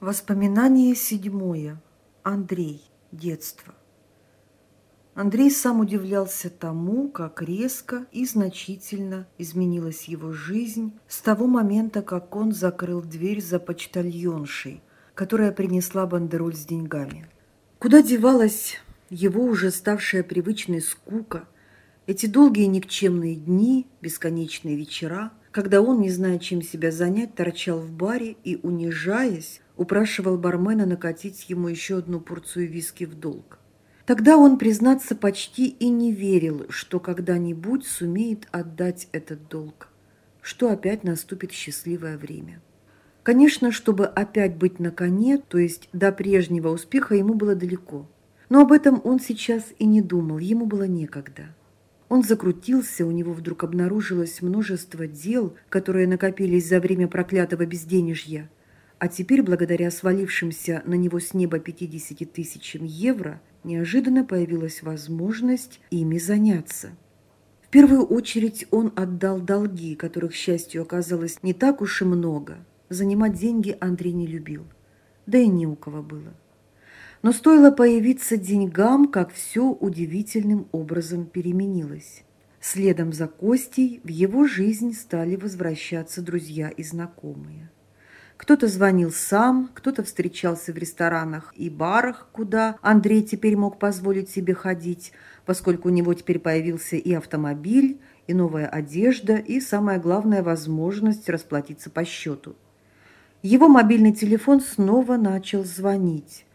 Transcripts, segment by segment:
Воспоминание седьмое. Андрей. Детство. Андрей сам удивлялся тому, как резко и значительно изменилась его жизнь с того момента, как он закрыл дверь за почтальоншей, которая принесла бандероль с деньгами. Куда девалась его уже ставшая привычной скука, эти долгие никчемные дни, бесконечные вечера, когда он, не зная, чем себя занять, торчал в баре и, унижаясь, упрашивал бармена накатить ему еще одну порцию виски в долг. Тогда он, признаться, почти и не верил, что когда-нибудь сумеет отдать этот долг, что опять наступит счастливое время. Конечно, чтобы опять быть на коне, то есть до прежнего успеха, ему было далеко. Но об этом он сейчас и не думал, ему было некогда. Он закрутился, у него вдруг обнаружилось множество дел, которые накопились за время проклятого безденежья – а теперь, благодаря свалившимся на него с неба 50 тысячам евро, неожиданно появилась возможность ими заняться. В первую очередь он отдал долги, которых, к счастью, оказалось не так уж и много. Занимать деньги Андрей не любил, да и не у кого было. Но стоило появиться деньгам, как все удивительным образом переменилось. Следом за Костей в его жизнь стали возвращаться друзья и знакомые. Кто-то звонил сам, кто-то встречался в ресторанах и барах, куда Андрей теперь мог позволить себе ходить, поскольку у него теперь появился и автомобиль, и новая одежда, и, самое главное, возможность расплатиться по счету. Его мобильный телефон снова начал звонить.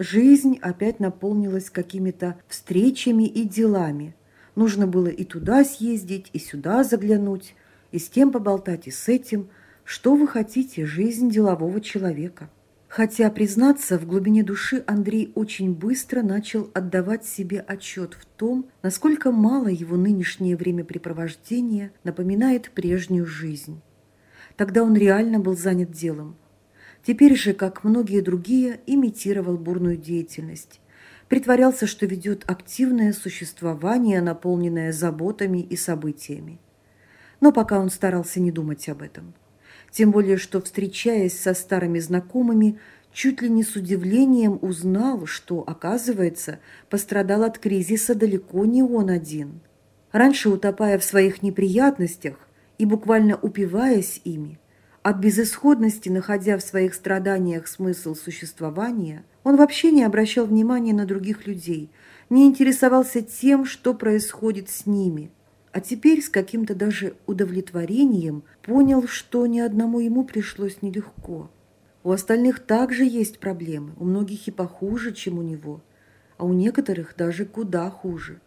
Жизнь опять наполнилась какими-то встречами и делами. Нужно было и туда съездить, и сюда заглянуть, и с тем поболтать, и с этим – что вы хотите, жизнь делового человека? Хотя, признаться, в глубине души Андрей очень быстро начал отдавать себе отчет в том, насколько мало его нынешнее времяпрепровождение напоминает прежнюю жизнь. Тогда он реально был занят делом. Теперь же, как многие другие, имитировал бурную деятельность. Притворялся, что ведет активное существование, наполненное заботами и событиями. Но пока он старался не думать об этом – тем более, что, встречаясь со старыми знакомыми, чуть ли не с удивлением узнал, что, оказывается, пострадал от кризиса далеко не он один. Раньше, утопая в своих неприятностях и буквально упиваясь ими, от безысходности, находя в своих страданиях смысл существования, он вообще не обращал внимания на других людей, не интересовался тем, что происходит с ними – а теперь с каким-то даже удовлетворением понял, что ни одному ему пришлось нелегко. У остальных также есть проблемы, у многих и похуже, чем у него, а у некоторых даже куда хуже.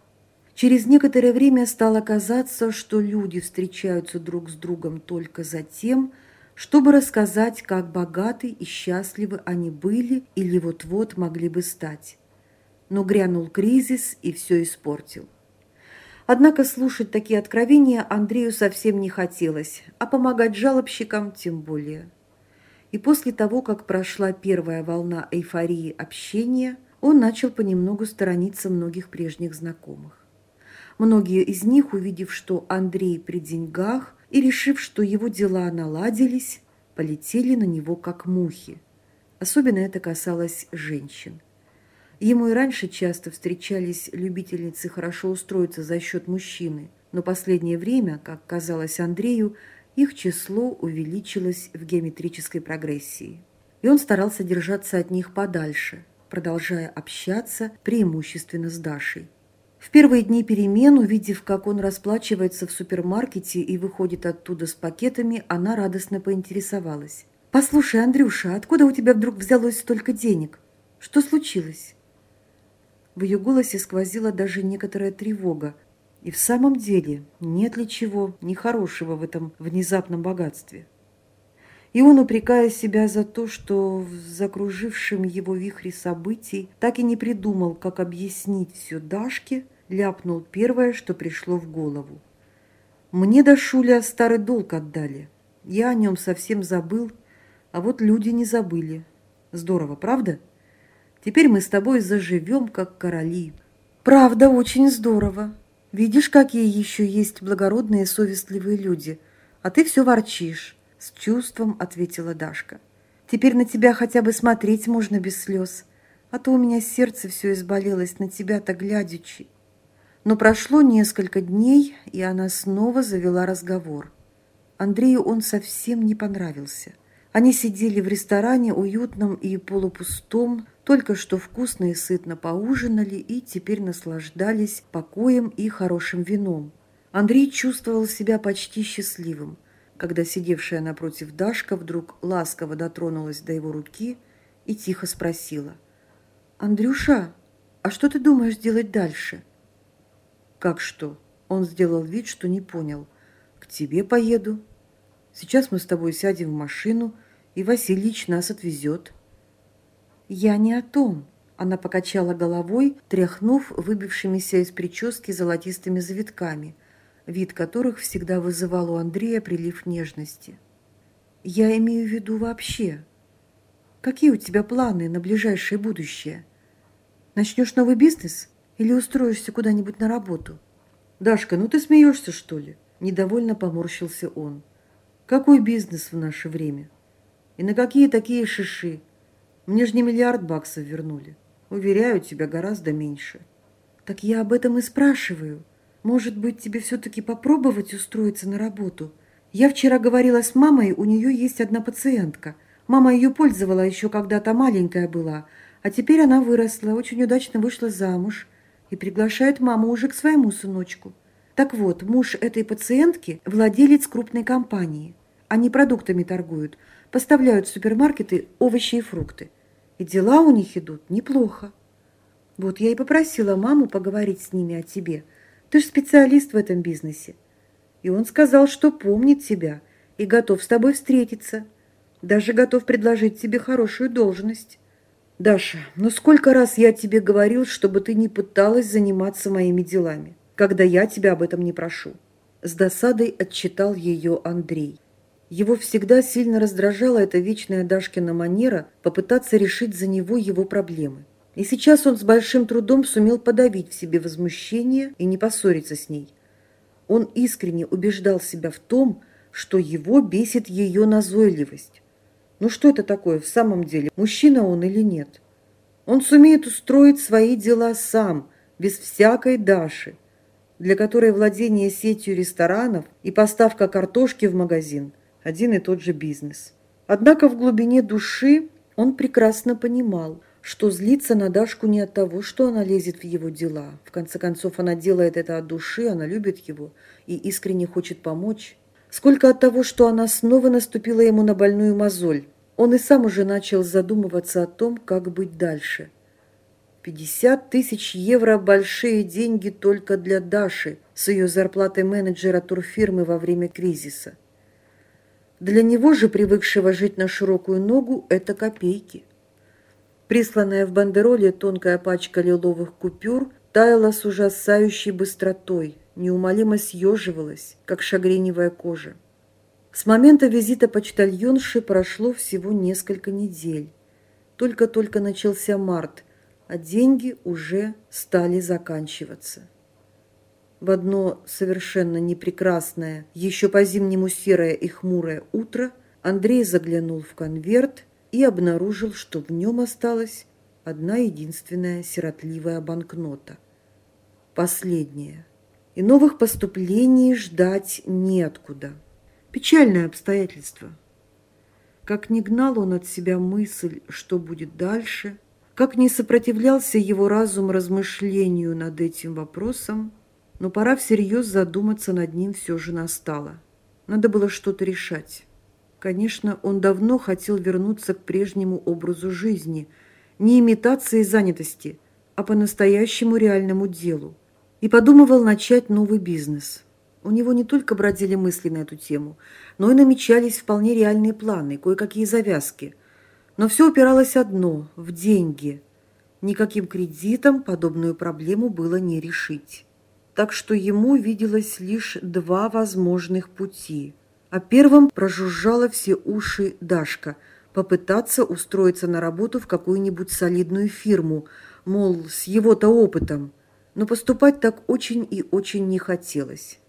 Через некоторое время стало казаться, что люди встречаются друг с другом только за тем, чтобы рассказать, как богаты и счастливы они были или вот-вот могли бы стать. Но грянул кризис и все испортил. Однако слушать такие откровения Андрею совсем не хотелось, а помогать жалобщикам тем более. И после того, как прошла первая волна эйфории общения, он начал понемногу сторониться многих прежних знакомых. Многие из них, увидев, что Андрей при деньгах и решив, что его дела наладились, полетели на него как мухи. Особенно это касалось женщин – Ему и раньше часто встречались любительницы хорошо устроиться за счет мужчины, но последнее время, как казалось Андрею, их число увеличилось в геометрической прогрессии. И он старался держаться от них подальше, продолжая общаться преимущественно с Дашей. В первые дни перемен, увидев, как он расплачивается в супермаркете и выходит оттуда с пакетами, она радостно поинтересовалась. «Послушай, Андрюша, откуда у тебя вдруг взялось столько денег? Что случилось?» В ее голосе сквозила даже некоторая тревога. И в самом деле нет ли чего нехорошего в этом внезапном богатстве? И он, упрекая себя за то, что в закружившем его вихре событий так и не придумал, как объяснить все Дашке, ляпнул первое, что пришло в голову. «Мне до Шуля старый долг отдали. Я о нем совсем забыл, а вот люди не забыли. Здорово, правда?» Теперь мы с тобой заживем, как короли. Правда, очень здорово. Видишь, какие еще есть благородные совестливые люди. А ты все ворчишь, с чувством ответила Дашка. Теперь на тебя хотя бы смотреть можно без слез. А то у меня сердце все изболелось на тебя-то глядячи. Но прошло несколько дней, и она снова завела разговор. Андрею он совсем не понравился. Они сидели в ресторане, уютном и полупустом, только что вкусно и сытно поужинали и теперь наслаждались покоем и хорошим вином. Андрей чувствовал себя почти счастливым, когда сидевшая напротив Дашка вдруг ласково дотронулась до его руки и тихо спросила. «Андрюша, а что ты думаешь делать дальше?» «Как что?» Он сделал вид, что не понял. «К тебе поеду. Сейчас мы с тобой сядем в машину, и Васильич нас отвезет». «Я не о том», – она покачала головой, тряхнув выбившимися из прически золотистыми завитками, вид которых всегда вызывал у Андрея прилив нежности. «Я имею в виду вообще. Какие у тебя планы на ближайшее будущее? Начнешь новый бизнес?» Или устроишься куда-нибудь на работу? Дашка, ну ты смеешься, что ли? Недовольно поморщился он. Какой бизнес в наше время? И на какие такие шиши? Мне же не миллиард баксов вернули. Уверяю тебя, гораздо меньше. Так я об этом и спрашиваю. Может быть, тебе все-таки попробовать устроиться на работу? Я вчера говорила с мамой, у нее есть одна пациентка. Мама ее пользовала еще когда-то маленькая была, а теперь она выросла, очень удачно вышла замуж и приглашают маму уже к своему сыночку. Так вот, муж этой пациентки – владелец крупной компании. Они продуктами торгуют, поставляют в супермаркеты овощи и фрукты. И дела у них идут неплохо. Вот я и попросила маму поговорить с ними о тебе. Ты же специалист в этом бизнесе. И он сказал, что помнит тебя и готов с тобой встретиться. Даже готов предложить тебе хорошую должность. Даша, ну сколько раз я тебе говорил, чтобы ты не пыталась заниматься моими делами, когда я тебя об этом не прошу. С досадой отчитал ее Андрей. Его всегда сильно раздражала эта вечная Дашкина манера попытаться решить за него его проблемы. И сейчас он с большим трудом сумел подавить в себе возмущение и не поссориться с ней. Он искренне убеждал себя в том, что его бесит ее назойливость. Ну что это такое в самом деле, мужчина он или нет? Он сумеет устроить свои дела сам, без всякой Даши, для которой владение сетью ресторанов и поставка картошки в магазин – один и тот же бизнес. Однако в глубине души он прекрасно понимал, что злится на Дашку не от того, что она лезет в его дела. В конце концов, она делает это от души, она любит его и искренне хочет помочь. Сколько от того, что она снова наступила ему на больную мозоль, он и сам уже начал задумываться о том, как быть дальше. 50 тысяч евро – большие деньги только для Даши с ее зарплатой менеджера турфирмы во время кризиса. Для него же, привыкшего жить на широкую ногу, это копейки. Присланная в бандероле тонкая пачка лиловых купюр таяла с ужасающей быстротой, неумолимо съеживалась, как шагреневая кожа. С момента визита почтальонши прошло всего несколько недель. Только-только начался март, а деньги уже стали заканчиваться. В одно совершенно непрекрасное, еще по-зимнему серое и хмурое утро Андрей заглянул в конверт и обнаружил, что в нем осталась одна единственная сиротливая банкнота. Последняя. И новых поступлений ждать неоткуда. Печальное обстоятельство. Как не гнал он от себя мысль, что будет дальше, как не сопротивлялся его разум размышлению над этим вопросом, но пора всерьез задуматься над ним все же настало. Надо было что-то решать. Конечно, он давно хотел вернуться к прежнему образу жизни, не имитации занятости, а по-настоящему реальному делу, и подумывал начать новый бизнес – у него не только бродили мысли на эту тему, но и намечались вполне реальные планы, кое-какие завязки. Но все упиралось одно – в деньги. Никаким кредитом подобную проблему было не решить. Так что ему виделось лишь два возможных пути. О первом прожужжала все уши Дашка – попытаться устроиться на работу в какую-нибудь солидную фирму, мол, с его-то опытом. Но поступать так очень и очень не хотелось.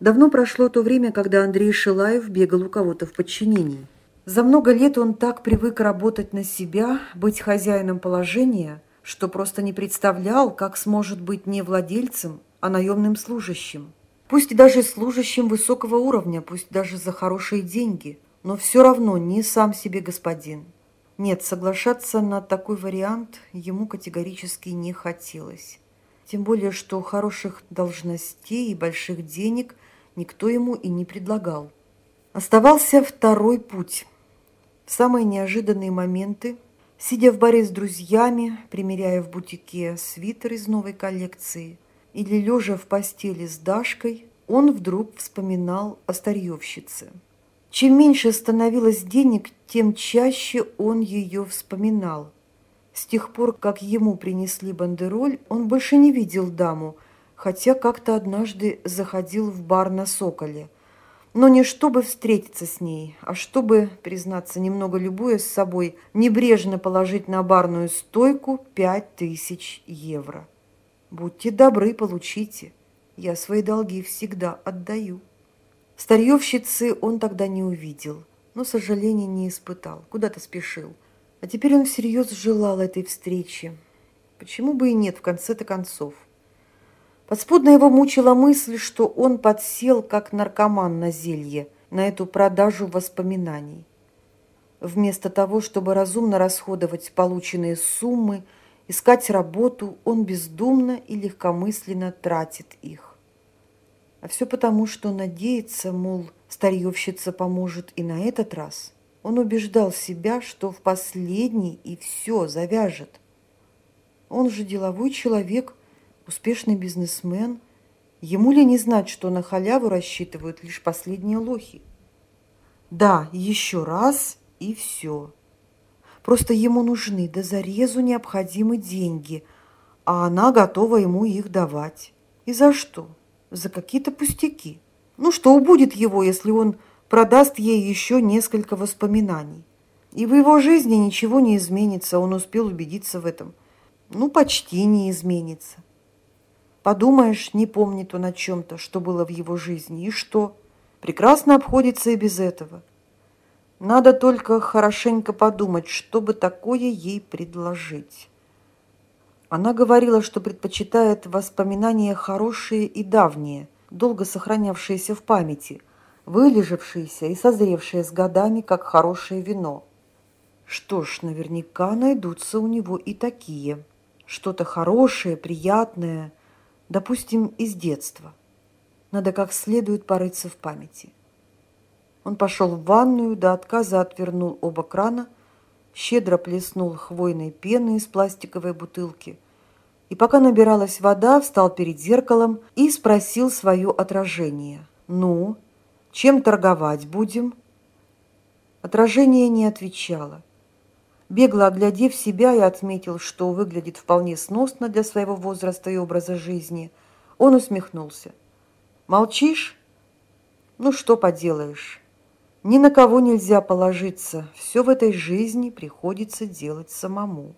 Давно прошло то время, когда Андрей Шилаев бегал у кого-то в подчинении. За много лет он так привык работать на себя, быть хозяином положения, что просто не представлял, как сможет быть не владельцем, а наемным служащим. Пусть даже служащим высокого уровня, пусть даже за хорошие деньги, но все равно не сам себе господин. Нет, соглашаться на такой вариант ему категорически не хотелось. Тем более, что хороших должностей и больших денег никто ему и не предлагал. Оставался второй путь. В самые неожиданные моменты, сидя в баре с друзьями, примеряя в бутике свитер из новой коллекции – или лежа в постели с Дашкой, он вдруг вспоминал о старьевщице. Чем меньше становилось денег, тем чаще он ее вспоминал. С тех пор, как ему принесли бандероль, он больше не видел даму, хотя как-то однажды заходил в бар на Соколе. Но не чтобы встретиться с ней, а чтобы, признаться, немного любуясь собой, небрежно положить на барную стойку пять тысяч евро. Будьте добры, получите. Я свои долги всегда отдаю. Старьевщицы он тогда не увидел, но сожаления не испытал, куда-то спешил. А теперь он всерьез желал этой встречи. Почему бы и нет, в конце-то концов. Подспудно его мучила мысль, что он подсел, как наркоман на зелье, на эту продажу воспоминаний. Вместо того, чтобы разумно расходовать полученные суммы – Искать работу он бездумно и легкомысленно тратит их. А все потому, что надеется, мол, старьевщица поможет и на этот раз. Он убеждал себя, что в последний и все завяжет. Он же деловой человек, успешный бизнесмен. Ему ли не знать, что на халяву рассчитывают лишь последние лохи? Да, еще раз и все. Просто ему нужны до зарезу необходимы деньги, а она готова ему их давать. И за что? За какие-то пустяки. Ну что убудет его, если он продаст ей еще несколько воспоминаний? И в его жизни ничего не изменится, он успел убедиться в этом. Ну, почти не изменится. Подумаешь, не помнит он о чем-то, что было в его жизни, и что? Прекрасно обходится и без этого. Надо только хорошенько подумать, что бы такое ей предложить. Она говорила, что предпочитает воспоминания хорошие и давние, долго сохранявшиеся в памяти, вылежавшиеся и созревшие с годами, как хорошее вино. Что ж, наверняка найдутся у него и такие. Что-то хорошее, приятное, допустим, из детства. Надо как следует порыться в памяти. Он пошел в ванную, до отказа отвернул оба крана, щедро плеснул хвойной пены из пластиковой бутылки. И пока набиралась вода, встал перед зеркалом и спросил свое отражение. «Ну, чем торговать будем?» Отражение не отвечало. Бегло оглядев себя и отметил, что выглядит вполне сносно для своего возраста и образа жизни, он усмехнулся. «Молчишь? Ну, что поделаешь?» Ни на кого нельзя положиться, все в этой жизни приходится делать самому.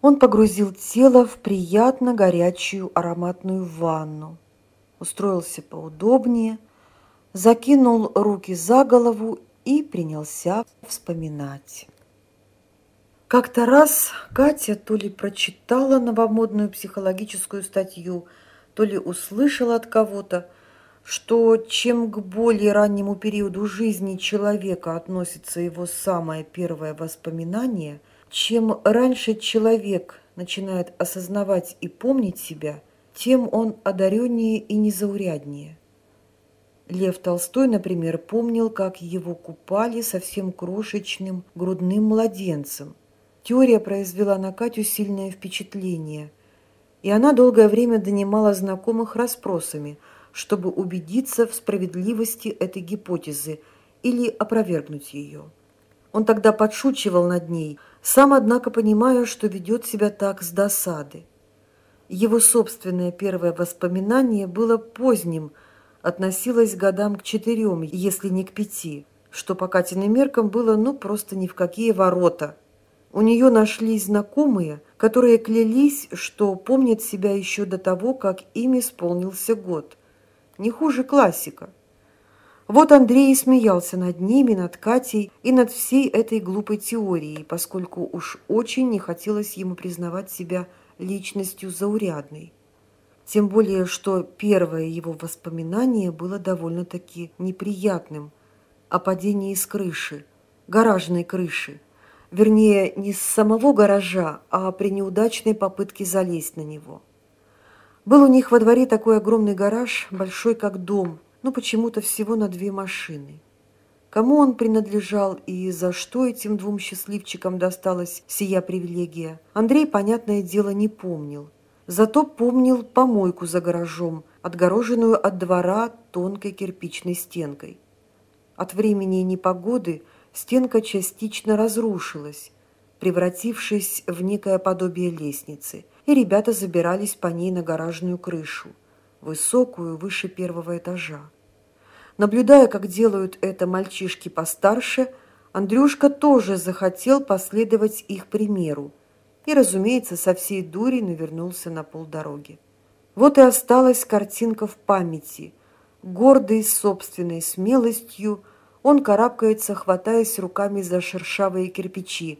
Он погрузил тело в приятно горячую ароматную ванну, устроился поудобнее, закинул руки за голову и принялся вспоминать. Как-то раз Катя то ли прочитала новомодную психологическую статью, то ли услышала от кого-то, что чем к более раннему периоду жизни человека относится его самое первое воспоминание, чем раньше человек начинает осознавать и помнить себя, тем он одареннее и незауряднее. Лев Толстой, например, помнил, как его купали совсем крошечным грудным младенцем. Теория произвела на Катю сильное впечатление, и она долгое время донимала знакомых расспросами – чтобы убедиться в справедливости этой гипотезы или опровергнуть ее. Он тогда подшучивал над ней, сам, однако, понимая, что ведет себя так с досады. Его собственное первое воспоминание было поздним, относилось годам к четырем, если не к пяти, что по Катиным меркам было ну просто ни в какие ворота. У нее нашлись знакомые, которые клялись, что помнят себя еще до того, как им исполнился год – не хуже классика. Вот Андрей и смеялся над ними, над Катей и над всей этой глупой теорией, поскольку уж очень не хотелось ему признавать себя личностью заурядной. Тем более, что первое его воспоминание было довольно-таки неприятным о падении с крыши, гаражной крыши. Вернее, не с самого гаража, а при неудачной попытке залезть на него. Был у них во дворе такой огромный гараж, большой как дом, но почему-то всего на две машины. Кому он принадлежал и за что этим двум счастливчикам досталась сия привилегия, Андрей, понятное дело, не помнил. Зато помнил помойку за гаражом, отгороженную от двора тонкой кирпичной стенкой. От времени непогоды стенка частично разрушилась, превратившись в некое подобие лестницы, и ребята забирались по ней на гаражную крышу, высокую, выше первого этажа. Наблюдая, как делают это мальчишки постарше, Андрюшка тоже захотел последовать их примеру и, разумеется, со всей дури навернулся на полдороги. Вот и осталась картинка в памяти. Гордый собственной смелостью, он карабкается, хватаясь руками за шершавые кирпичи,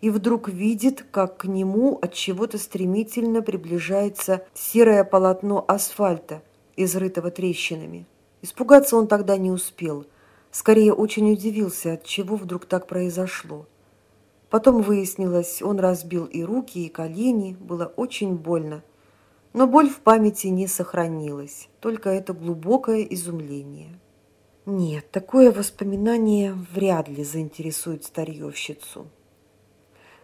и вдруг видит, как к нему от чего-то стремительно приближается серое полотно асфальта, изрытого трещинами. Испугаться он тогда не успел. Скорее, очень удивился, от чего вдруг так произошло. Потом выяснилось, он разбил и руки, и колени, было очень больно. Но боль в памяти не сохранилась, только это глубокое изумление. Нет, такое воспоминание вряд ли заинтересует старьевщицу.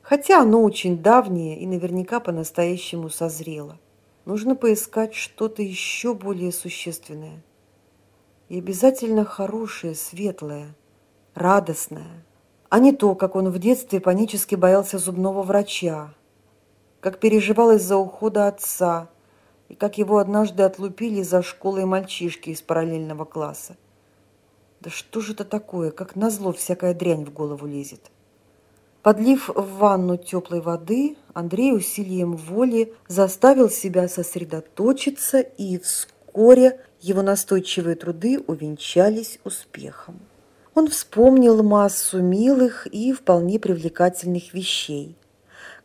Хотя оно очень давнее и наверняка по-настоящему созрело. Нужно поискать что-то еще более существенное – и обязательно хорошее, светлое, радостное, а не то, как он в детстве панически боялся зубного врача, как переживал из-за ухода отца и как его однажды отлупили за школой мальчишки из параллельного класса. Да что же это такое, как назло всякая дрянь в голову лезет. Подлив в ванну теплой воды, Андрей усилием воли заставил себя сосредоточиться и вскоре его настойчивые труды увенчались успехом. Он вспомнил массу милых и вполне привлекательных вещей.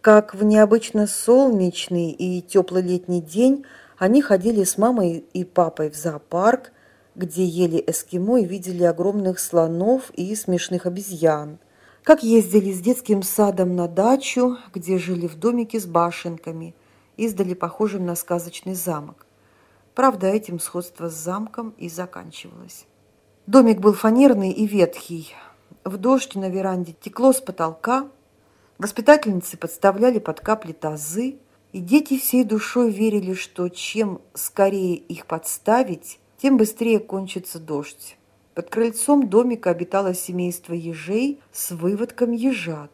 Как в необычно солнечный и теплый летний день они ходили с мамой и папой в зоопарк, где ели эскимо и видели огромных слонов и смешных обезьян. Как ездили с детским садом на дачу, где жили в домике с башенками, издали похожим на сказочный замок. Правда, этим сходство с замком и заканчивалось. Домик был фанерный и ветхий. В дождь на веранде текло с потолка. Воспитательницы подставляли под капли тазы, и дети всей душой верили, что чем скорее их подставить, тем быстрее кончится дождь. Под крыльцом домика обитало семейство ежей с выводком ежат.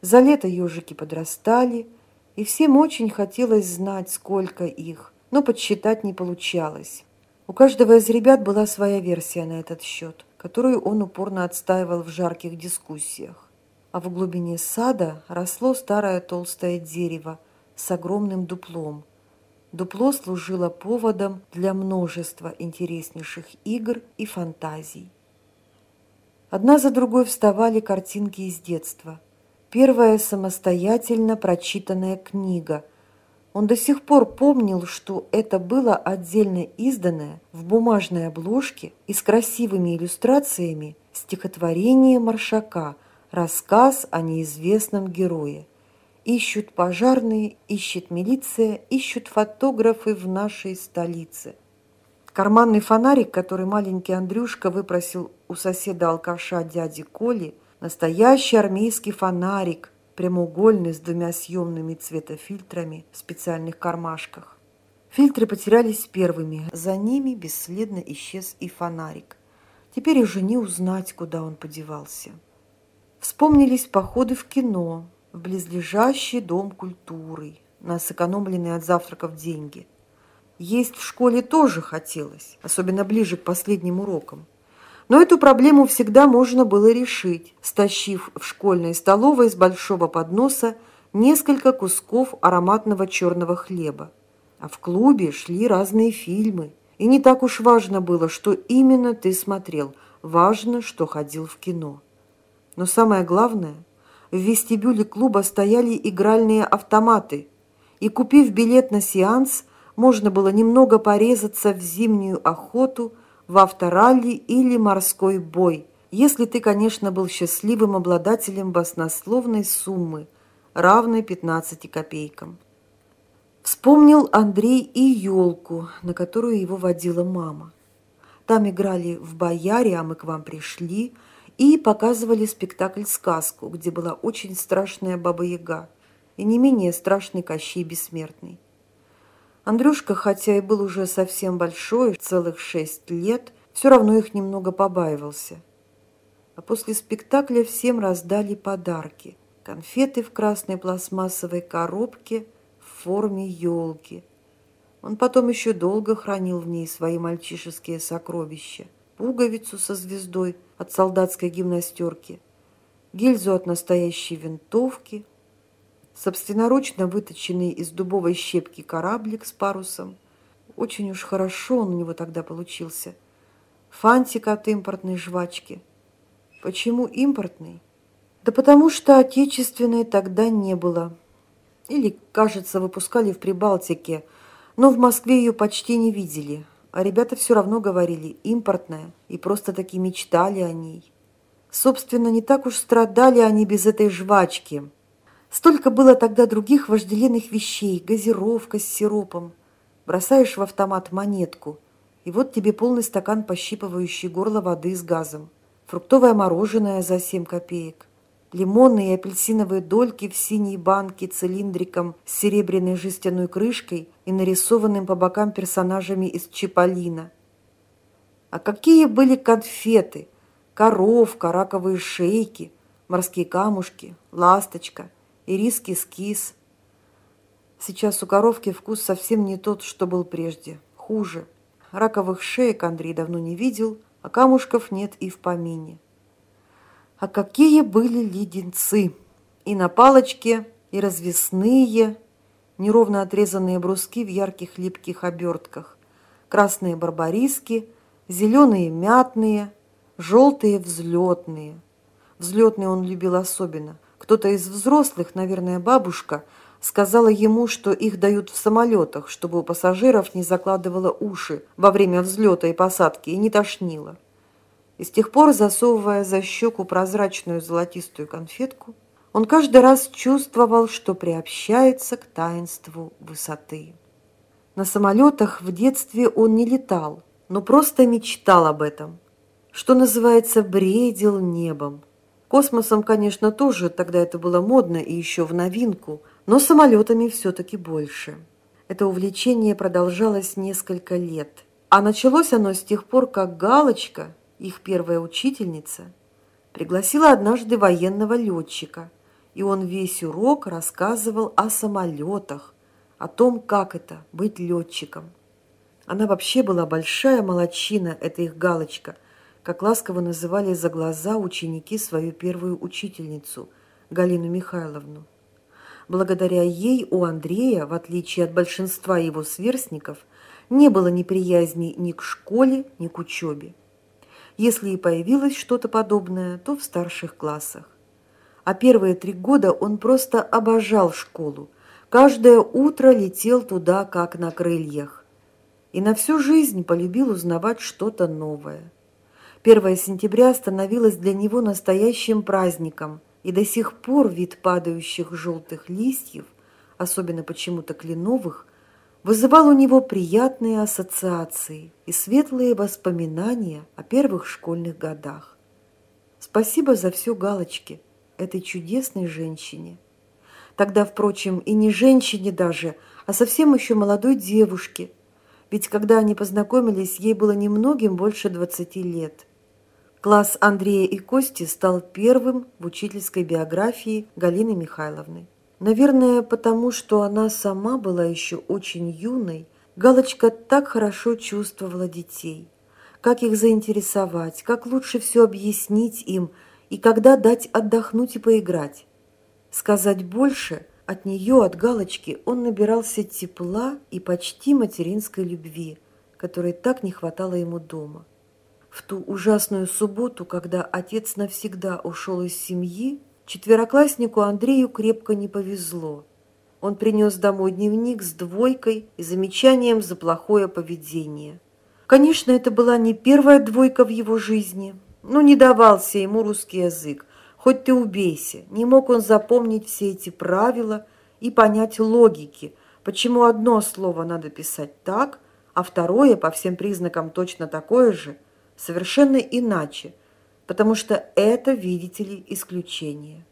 За лето ежики подрастали, и всем очень хотелось знать, сколько их но подсчитать не получалось. У каждого из ребят была своя версия на этот счет, которую он упорно отстаивал в жарких дискуссиях. А в глубине сада росло старое толстое дерево с огромным дуплом. Дупло служило поводом для множества интереснейших игр и фантазий. Одна за другой вставали картинки из детства. Первая самостоятельно прочитанная книга – он до сих пор помнил, что это было отдельно изданное в бумажной обложке и с красивыми иллюстрациями стихотворение Маршака «Рассказ о неизвестном герое». Ищут пожарные, ищет милиция, ищут фотографы в нашей столице. Карманный фонарик, который маленький Андрюшка выпросил у соседа-алкаша дяди Коли, настоящий армейский фонарик, прямоугольный с двумя съемными цветофильтрами в специальных кармашках. Фильтры потерялись первыми, за ними бесследно исчез и фонарик. Теперь уже не узнать, куда он подевался. Вспомнились походы в кино, в близлежащий дом культуры, на сэкономленные от завтраков деньги. Есть в школе тоже хотелось, особенно ближе к последним урокам. Но эту проблему всегда можно было решить, стащив в школьной столовой с большого подноса несколько кусков ароматного черного хлеба. А в клубе шли разные фильмы, И не так уж важно было, что именно ты смотрел, важно, что ходил в кино. Но самое главное, в вестибюле клуба стояли игральные автоматы, и, купив билет на сеанс, можно было немного порезаться в зимнюю охоту, в авторалли или морской бой, если ты, конечно, был счастливым обладателем баснословной суммы, равной 15 копейкам. Вспомнил Андрей и елку, на которую его водила мама. Там играли в «Бояре», а мы к вам пришли, и показывали спектакль-сказку, где была очень страшная Баба-Яга и не менее страшный Кощей Бессмертный. Андрюшка, хотя и был уже совсем большой, целых шесть лет, все равно их немного побаивался. А после спектакля всем раздали подарки. Конфеты в красной пластмассовой коробке в форме елки. Он потом еще долго хранил в ней свои мальчишеские сокровища. Пуговицу со звездой от солдатской гимнастерки, гильзу от настоящей винтовки, собственноручно выточенный из дубовой щепки кораблик с парусом. Очень уж хорошо он у него тогда получился. Фантик от импортной жвачки. Почему импортный? Да потому что отечественной тогда не было. Или, кажется, выпускали в Прибалтике, но в Москве ее почти не видели. А ребята все равно говорили «импортная» и просто-таки мечтали о ней. Собственно, не так уж страдали они без этой жвачки – Столько было тогда других вожделенных вещей, газировка с сиропом. Бросаешь в автомат монетку, и вот тебе полный стакан пощипывающей горло воды с газом. Фруктовое мороженое за 7 копеек. Лимонные и апельсиновые дольки в синей банке цилиндриком с серебряной жестяной крышкой и нарисованным по бокам персонажами из Чиполлино. А какие были конфеты! Коровка, раковые шейки, морские камушки, ласточка – ириски скис. Сейчас у коровки вкус совсем не тот, что был прежде. Хуже. Раковых шеек Андрей давно не видел, а камушков нет и в помине. А какие были леденцы! И на палочке, и развесные, неровно отрезанные бруски в ярких липких обертках, красные барбариски, зеленые мятные, желтые взлетные. Взлетные он любил особенно. Кто-то из взрослых, наверное, бабушка, сказала ему, что их дают в самолетах, чтобы у пассажиров не закладывало уши во время взлета и посадки и не тошнило. И с тех пор, засовывая за щеку прозрачную золотистую конфетку, он каждый раз чувствовал, что приобщается к таинству высоты. На самолетах в детстве он не летал, но просто мечтал об этом, что называется, бредил небом. Космосом, конечно, тоже тогда это было модно и еще в новинку, но самолетами все-таки больше. Это увлечение продолжалось несколько лет. А началось оно с тех пор, как Галочка, их первая учительница, пригласила однажды военного летчика, и он весь урок рассказывал о самолетах, о том, как это – быть летчиком. Она вообще была большая молодчина, эта их Галочка – как ласково называли за глаза ученики свою первую учительницу, Галину Михайловну. Благодаря ей у Андрея, в отличие от большинства его сверстников, не было неприязни ни к школе, ни к учебе. Если и появилось что-то подобное, то в старших классах. А первые три года он просто обожал школу, каждое утро летел туда, как на крыльях. И на всю жизнь полюбил узнавать что-то новое. 1 сентября становилось для него настоящим праздником, и до сих пор вид падающих желтых листьев, особенно почему-то кленовых, вызывал у него приятные ассоциации и светлые воспоминания о первых школьных годах. Спасибо за все галочки этой чудесной женщине. Тогда, впрочем, и не женщине даже, а совсем еще молодой девушке, ведь когда они познакомились, ей было немногим больше двадцати лет – Класс Андрея и Кости стал первым в учительской биографии Галины Михайловны. Наверное, потому что она сама была еще очень юной, Галочка так хорошо чувствовала детей. Как их заинтересовать, как лучше все объяснить им и когда дать отдохнуть и поиграть. Сказать больше от нее, от Галочки, он набирался тепла и почти материнской любви – которой так не хватало ему дома. В ту ужасную субботу, когда отец навсегда ушел из семьи, четверокласснику Андрею крепко не повезло. Он принес домой дневник с двойкой и замечанием за плохое поведение. Конечно, это была не первая двойка в его жизни, но не давался ему русский язык, хоть ты убейся. Не мог он запомнить все эти правила и понять логики, почему одно слово надо писать так, а второе, по всем признакам точно такое же, совершенно иначе, потому что это, видите ли, исключение.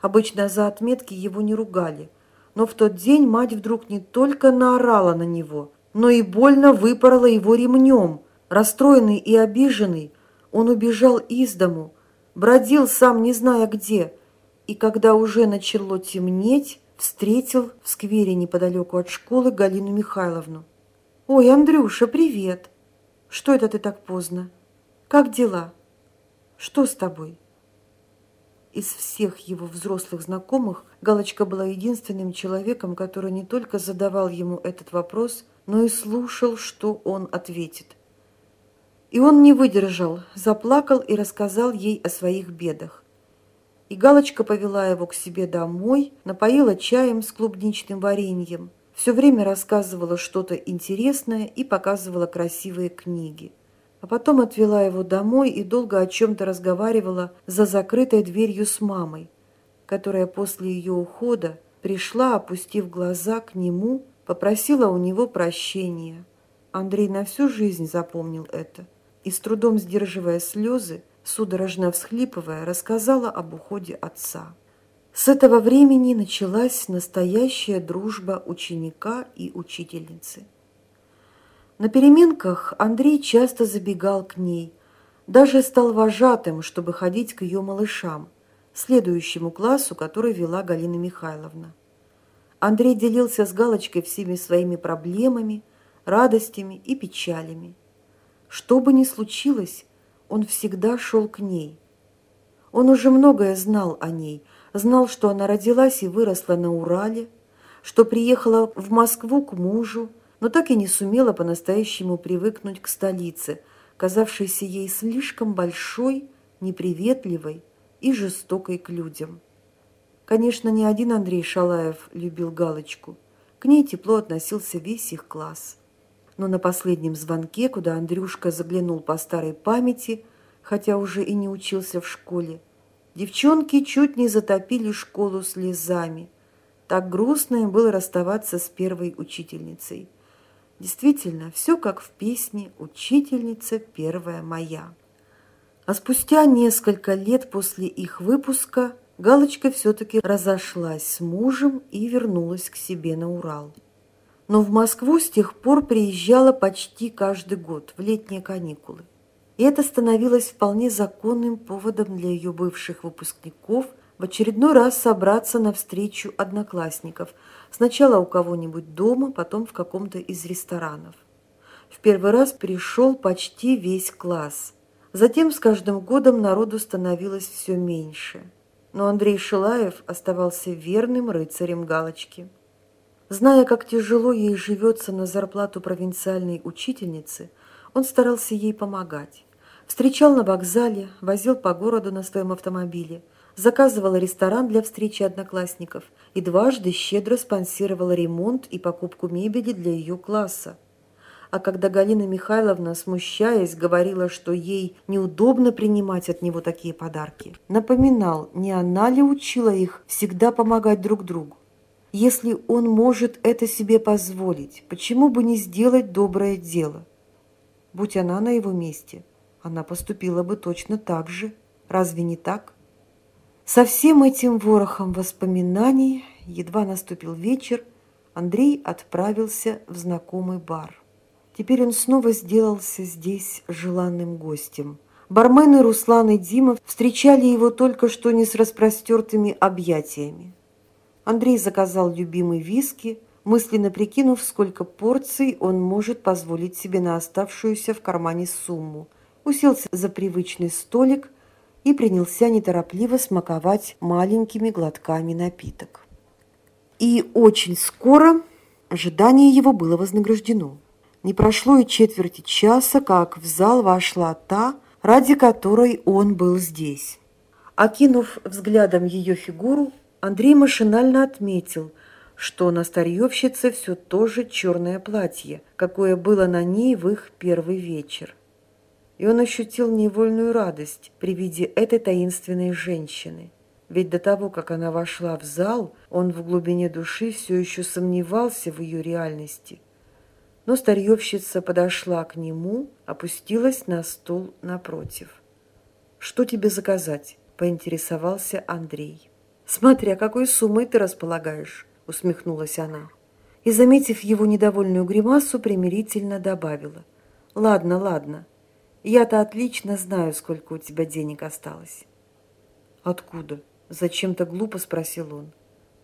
Обычно за отметки его не ругали, но в тот день мать вдруг не только наорала на него, но и больно выпорола его ремнем. Расстроенный и обиженный, он убежал из дому, бродил сам не зная где, и когда уже начало темнеть, встретил в сквере неподалеку от школы Галину Михайловну. «Ой, Андрюша, привет! Что это ты так поздно? Как дела? Что с тобой?» Из всех его взрослых знакомых Галочка была единственным человеком, который не только задавал ему этот вопрос, но и слушал, что он ответит. И он не выдержал, заплакал и рассказал ей о своих бедах. И Галочка повела его к себе домой, напоила чаем с клубничным вареньем – все время рассказывала что-то интересное и показывала красивые книги. А потом отвела его домой и долго о чем-то разговаривала за закрытой дверью с мамой, которая после ее ухода пришла, опустив глаза к нему, попросила у него прощения. Андрей на всю жизнь запомнил это и, с трудом сдерживая слезы, судорожно всхлипывая, рассказала об уходе отца. С этого времени началась настоящая дружба ученика и учительницы. На переменках Андрей часто забегал к ней, даже стал вожатым, чтобы ходить к ее малышам, следующему классу, который вела Галина Михайловна. Андрей делился с Галочкой всеми своими проблемами, радостями и печалями. Что бы ни случилось, он всегда шел к ней. Он уже многое знал о ней – знал, что она родилась и выросла на Урале, что приехала в Москву к мужу, но так и не сумела по-настоящему привыкнуть к столице, казавшейся ей слишком большой, неприветливой и жестокой к людям. Конечно, не один Андрей Шалаев любил Галочку. К ней тепло относился весь их класс. Но на последнем звонке, куда Андрюшка заглянул по старой памяти, хотя уже и не учился в школе, Девчонки чуть не затопили школу слезами. Так грустно им было расставаться с первой учительницей. Действительно, все как в песне «Учительница первая моя». А спустя несколько лет после их выпуска Галочка все-таки разошлась с мужем и вернулась к себе на Урал. Но в Москву с тех пор приезжала почти каждый год в летние каникулы. И это становилось вполне законным поводом для ее бывших выпускников в очередной раз собраться на встречу одноклассников, сначала у кого-нибудь дома, потом в каком-то из ресторанов. В первый раз пришел почти весь класс. Затем с каждым годом народу становилось все меньше. Но Андрей Шилаев оставался верным рыцарем галочки. Зная, как тяжело ей живется на зарплату провинциальной учительницы, он старался ей помогать. Встречал на вокзале, возил по городу на своем автомобиле, заказывал ресторан для встречи одноклассников и дважды щедро спонсировал ремонт и покупку мебели для ее класса. А когда Галина Михайловна, смущаясь, говорила, что ей неудобно принимать от него такие подарки, напоминал, не она ли учила их всегда помогать друг другу. Если он может это себе позволить, почему бы не сделать доброе дело? Будь она на его месте – она поступила бы точно так же. Разве не так? Со всем этим ворохом воспоминаний, едва наступил вечер, Андрей отправился в знакомый бар. Теперь он снова сделался здесь желанным гостем. Бармены Руслан и Дима встречали его только что не с распростертыми объятиями. Андрей заказал любимый виски, мысленно прикинув, сколько порций он может позволить себе на оставшуюся в кармане сумму – уселся за привычный столик и принялся неторопливо смаковать маленькими глотками напиток. И очень скоро ожидание его было вознаграждено. Не прошло и четверти часа, как в зал вошла та, ради которой он был здесь. Окинув взглядом ее фигуру, Андрей машинально отметил, что на старьевщице все то же черное платье, какое было на ней в их первый вечер. И он ощутил невольную радость при виде этой таинственной женщины. Ведь до того, как она вошла в зал, он в глубине души все еще сомневался в ее реальности – но старьевщица подошла к нему, опустилась на стул напротив. «Что тебе заказать?» – поинтересовался Андрей. «Смотря какой суммой ты располагаешь», – усмехнулась она. И, заметив его недовольную гримасу, примирительно добавила. «Ладно, ладно. Я-то отлично знаю, сколько у тебя денег осталось». «Откуда?» – зачем-то глупо спросил он.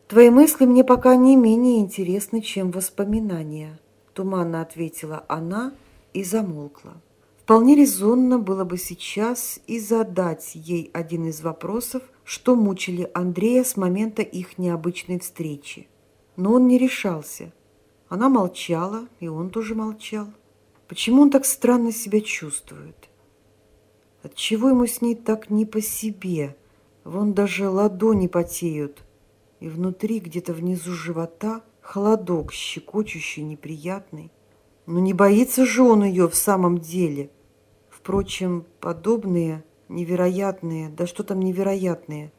«Твои мысли мне пока не менее интересны, чем воспоминания», туманно ответила она и замолкла. Вполне резонно было бы сейчас и задать ей один из вопросов, что мучили Андрея с момента их необычной встречи. Но он не решался. Она молчала, и он тоже молчал. Почему он так странно себя чувствует? Отчего ему с ней так не по себе? Вон даже ладони потеют, и внутри, где-то внизу живота – холодок, щекочущий, неприятный. Но не боится же он ее в самом деле. Впрочем, подобные невероятные, да что там невероятные,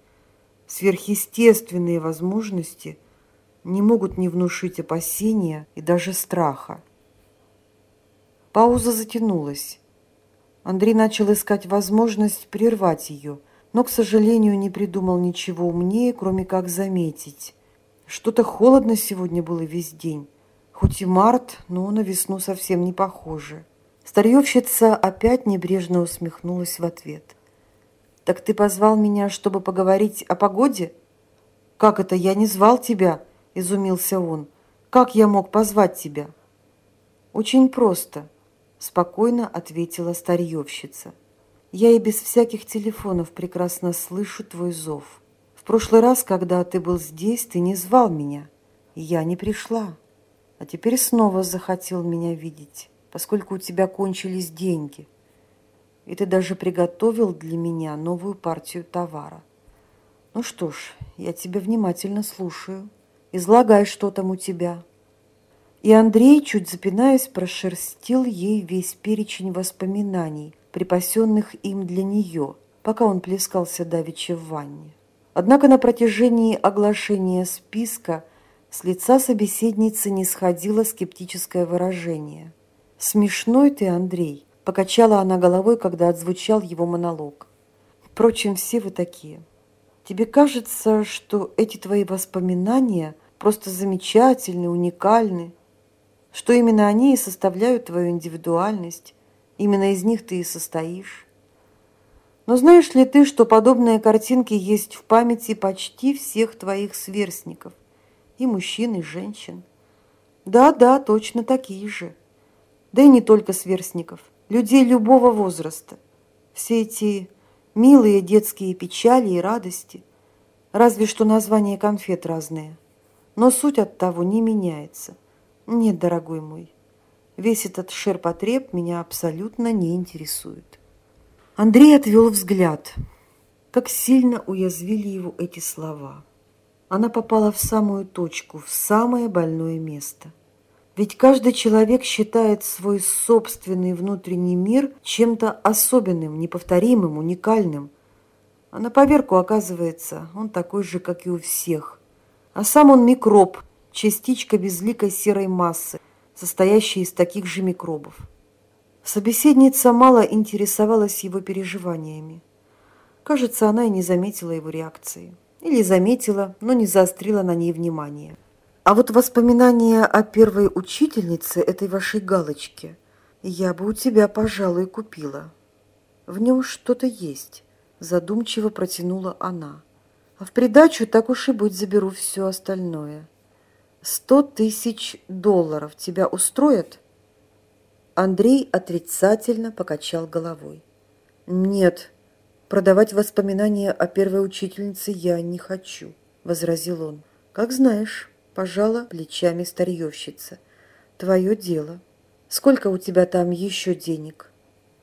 сверхъестественные возможности не могут не внушить опасения и даже страха. Пауза затянулась. Андрей начал искать возможность прервать ее, но, к сожалению, не придумал ничего умнее, кроме как заметить. Что-то холодно сегодня было весь день. Хоть и март, но на весну совсем не похоже. Старьевщица опять небрежно усмехнулась в ответ. «Так ты позвал меня, чтобы поговорить о погоде?» «Как это, я не звал тебя?» – изумился он. «Как я мог позвать тебя?» «Очень просто», – спокойно ответила старьевщица. «Я и без всяких телефонов прекрасно слышу твой зов» прошлый раз, когда ты был здесь, ты не звал меня, я не пришла. А теперь снова захотел меня видеть, поскольку у тебя кончились деньги. И ты даже приготовил для меня новую партию товара. Ну что ж, я тебя внимательно слушаю. Излагай, что там у тебя. И Андрей, чуть запинаясь, прошерстил ей весь перечень воспоминаний, припасенных им для нее, пока он плескался давеча в ванне. Однако на протяжении оглашения списка с лица собеседницы не сходило скептическое выражение. «Смешной ты, Андрей», – покачала она головой, когда отзвучал его монолог. «Впрочем, все вы такие. Тебе кажется, что эти твои воспоминания просто замечательны, уникальны, что именно они и составляют твою индивидуальность, именно из них ты и состоишь. Но знаешь ли ты, что подобные картинки есть в памяти почти всех твоих сверстников, и мужчин, и женщин? Да-да, точно такие же. Да и не только сверстников, людей любого возраста. Все эти милые детские печали и радости, разве что названия конфет разные. Но суть от того не меняется. Нет, дорогой мой, весь этот шерпотреб меня абсолютно не интересует. Андрей отвел взгляд. Как сильно уязвили его эти слова. Она попала в самую точку, в самое больное место. Ведь каждый человек считает свой собственный внутренний мир чем-то особенным, неповторимым, уникальным. А на поверку, оказывается, он такой же, как и у всех. А сам он микроб, частичка безликой серой массы, состоящая из таких же микробов. Собеседница мало интересовалась его переживаниями. Кажется, она и не заметила его реакции. Или заметила, но не заострила на ней внимание. А вот воспоминания о первой учительнице этой вашей галочки я бы у тебя, пожалуй, купила. В нем что-то есть, задумчиво протянула она. А в придачу так уж и быть заберу все остальное. Сто тысяч долларов тебя устроят? Андрей отрицательно покачал головой. «Нет, продавать воспоминания о первой учительнице я не хочу», – возразил он. «Как знаешь», – пожала плечами старьевщица. «Твое дело». Сколько у тебя там еще денег?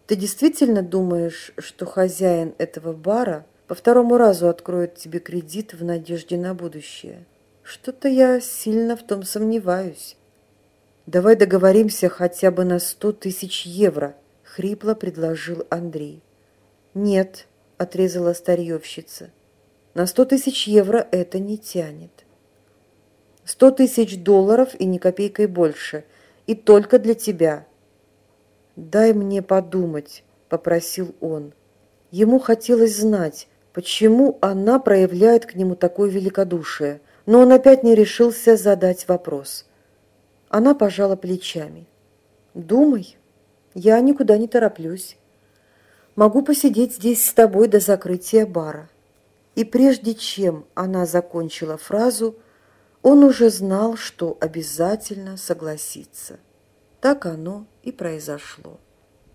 Ты действительно думаешь, что хозяин этого бара по второму разу откроет тебе кредит в надежде на будущее? Что-то я сильно в том сомневаюсь. Давай договоримся хотя бы на сто тысяч евро, хрипло предложил Андрей. Нет, отрезала старьевщица. На сто тысяч евро это не тянет. Сто тысяч долларов и ни копейкой больше. И только для тебя. «Дай мне подумать», — попросил он. Ему хотелось знать, почему она проявляет к нему такое великодушие, но он опять не решился задать вопрос. Она пожала плечами. «Думай, я никуда не тороплюсь. Могу посидеть здесь с тобой до закрытия бара». И прежде чем она закончила фразу, он уже знал, что обязательно согласится. Так оно и произошло.